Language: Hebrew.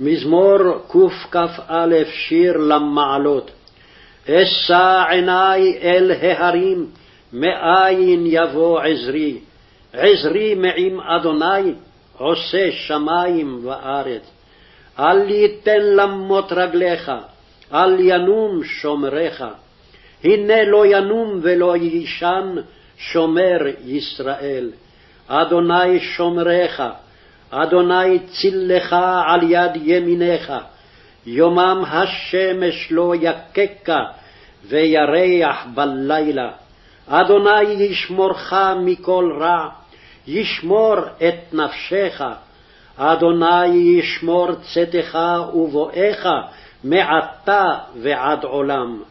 מזמור קכ"א שיר למעלות. אשא עיני אל ההרים, מאין יבוא עזרי. עזרי מעם אדוני, עושה שמים וארץ. אל ייתן למות רגליך, אל ינום שומרך. הנה לא ינום ולא יישן שומר ישראל. אדוני שומרך, אדוני צילך על יד ימינך, יומם השמש לא יככה, וירח בלילה. אדוני ישמורך מכל רע, ישמור את נפשך. אדוני ישמור צאתך ובואך מעתה ועד עולם.